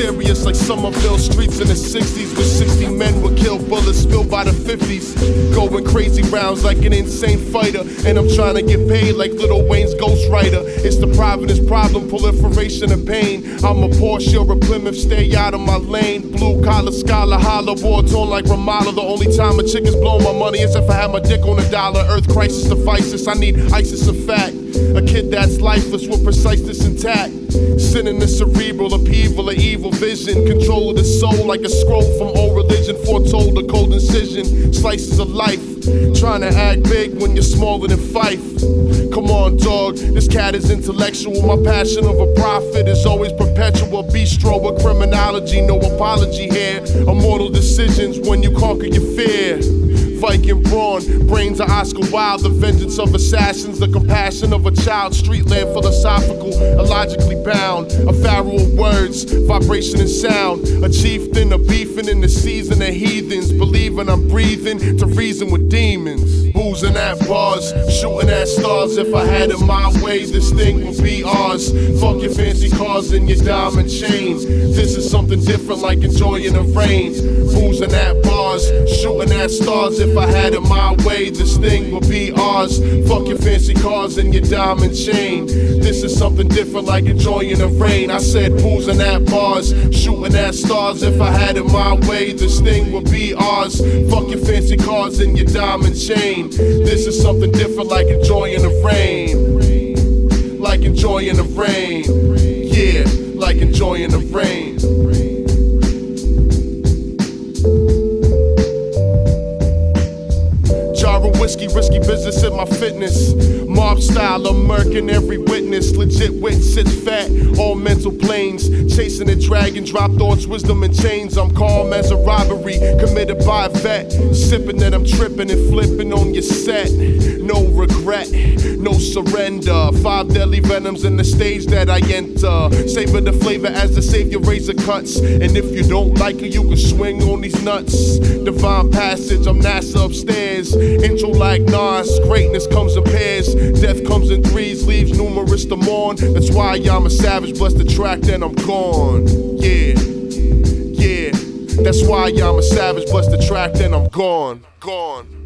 Serious like Somerville streets in the 60s, with 60 men bullets spilled by the 50s. Going crazy rounds like an insane fighter, and I'm trying to get paid like Lil Wayne's ghostwriter. It's the Providence problem, proliferation of pain. I'm a Porsche, you're a Plymouth, stay out of my lane. Blue collar, scholar, holler, war torn like Ramallah. The only time a chick is blowing my money is if I have my dick on a dollar. Earth crisis devices, I need ISIS a fact. A kid that's lifeless with preciseness intact. Sin in the cerebral upheaval of evil vision. Control of the soul like a scroll from old religion. Slices of life. Trying to act big when you're smaller than Phife. Come on, dog. This cat is intellectual. My passion of a prophet is always perpetual. Bistro of criminology. No apology here. Immortal decisions when you conquer your fear. Viking brawn, brains of Oscar Wilde, the vengeance of assassins, the compassion of a child, streetland philosophical, illogically bound, a pharaoh of words, vibration and sound, a chieftain, a beefing in the season of heathens, believing I'm breathing to reason with demons. Boozing at bars, shooting at stars. If I had it my way, this thing would be ours. Fuck your fancy cars and your diamond This is something different, like enjoying the rain. Boozing at bars, shooting at stars. If I had it my way, this thing would be ours. Fuck your fancy cars and your diamond chain. This is something different, like enjoying the rain. I said boozing at bars, shooting at stars. If I had it my way, this thing would be ours. Fuck your fancy cars and your diamond chain. This is something different, like enjoying the rain. Like enjoying the rain. Enjoying the rain. Jar of whiskey, risky business in my fitness. Mob style, I'm murking every witness. Legit wit sits fat, all mental planes. Chasing a dragon, drop thoughts, wisdom and chains. I'm calm as a robbery committed by a vet. Sipping that I'm tripping and flipping on your set. No no surrender. Five deadly venoms in the stage that I enter. Savor the flavor as the savior razor cuts. And if you don't like it, you can swing on these nuts. Divine passage, I'm NASA upstairs. Intro like Nas, greatness comes in pairs. Death comes in threes, leaves numerous to mourn. That's why I'm a savage, bless the track, then I'm gone. Yeah, yeah. That's why I'm a savage, bless the track, then I'm gone. Gone.